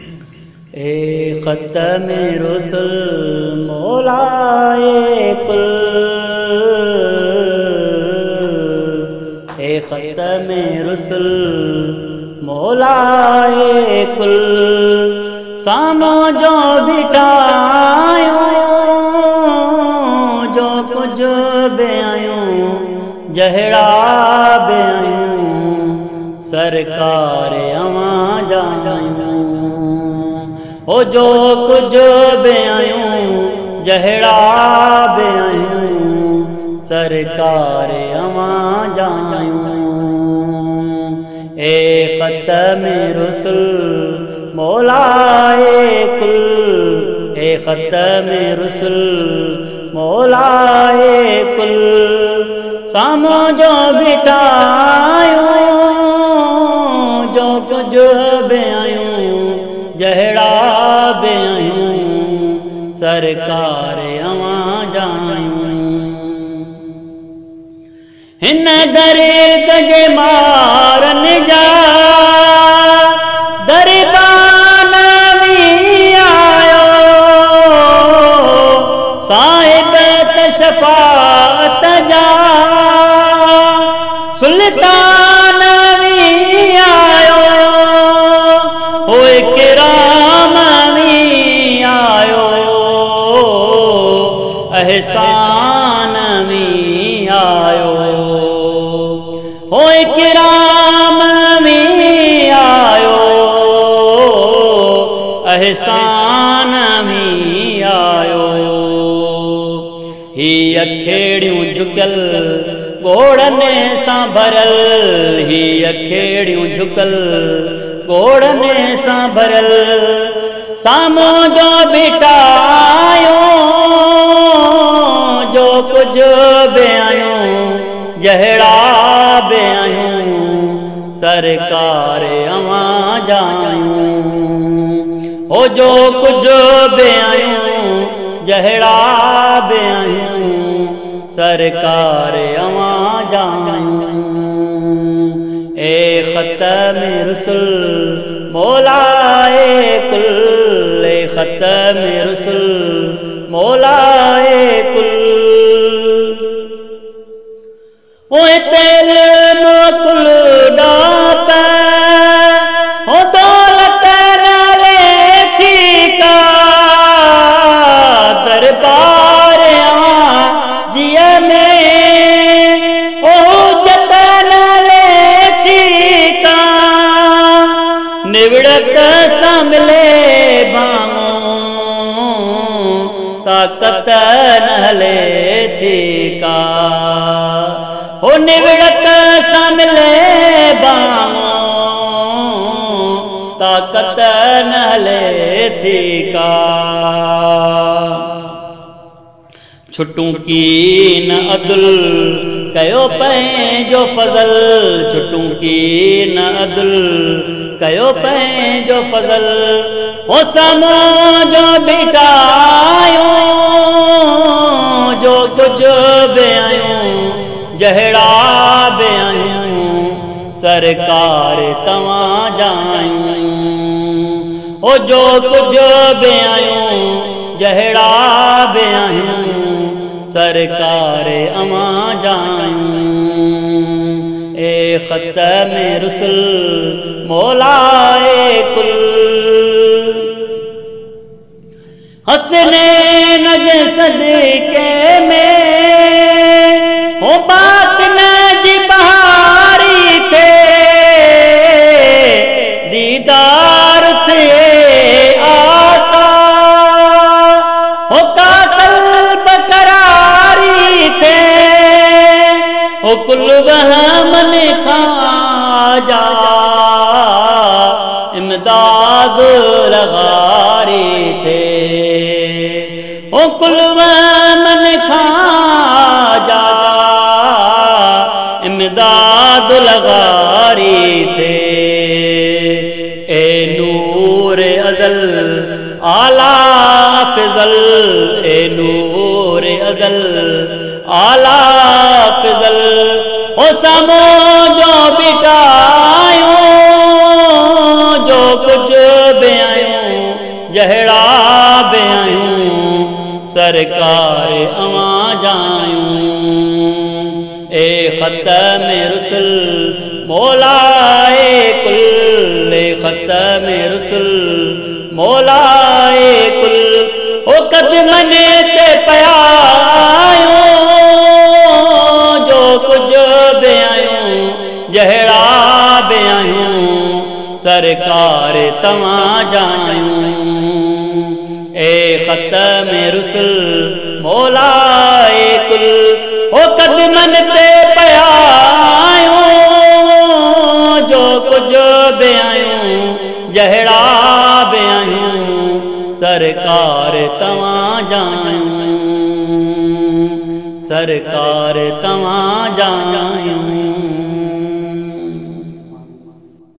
اے ختم رسل مولا کل اے ختم رسل مولا کل سامو جو بٹایوں جو کچھ بے آیوں جہڑا بے آیوں سرکار او جو کچھ بے آیوں جہڑا بے آیوں سرکار اواں جایوں اے ختم رسل مولا کل اے ختم رسل مولا کل سامو جو بٹایوں آیوں سرکار اواں جایوں ہن در گج مارن ہوئے کرام بھی آیو احسان بھی آیو ہی اکھیڑیوں جھکل گوڑنے ساں بھرل ہی اکھیڑیوں جھکل گوڑنے ساں بھرل سامو جو بٹایوں جو کچھ بے آیوں جہڑا بے آیوں سرکار اواں جایوں ہو جو کچھ بے آیوں جہڑا بے آیوں سرکار اواں جایوں اے ختم رسل مولا کل، اے ختم رسل مولا کل۔ اوے تیل مکل ڈاپ ہو دولت نالے تھی کا دربار آ جیا میں او جتن لے تھی کا نوڑت ساملے بانوں طاقت نلے تھی کا ہو نوڑت ساملے بانوں طاقت نلے تھی کا چھٹوں کی نہ عدل کہو پہیں جو فضل چھٹوں کی نہ عدل کہو پہیں جو فضل ہو سمو جو بیٹا بٹایوں جو کچھ بے آیوں جہڑا سرکار تواں جایوں او جو کچھ بے آیوں جہڑا بے آیوں سرکار اواں جایوں اے ختم رسل، مولا اے کل۔ ہسنے نج صدقے امداد لغاری تھے۔ او کل من کھا جا، امداد لغاری تھے۔ اے نور ازل آلہ فضل اے نور ازل آلہ فضل او سمو جو بٹایوں جو کچھ جہڑا بے آیوں سرکار اواں جایوں اے ختم رسل مولا اے کل اے ختم رسل مولا اے کل او قدمنے تے پیایوں جو کچھ بے آیوں جہڑا بے آیوں سرکار تواں جایوں اے ختم رسل مولا اے کل، او قدمن تے پیایوں۔ جو کچھ بے آیوں جہڑا بے آیوں سرکار تواں جایوں سرکار تواں جایوں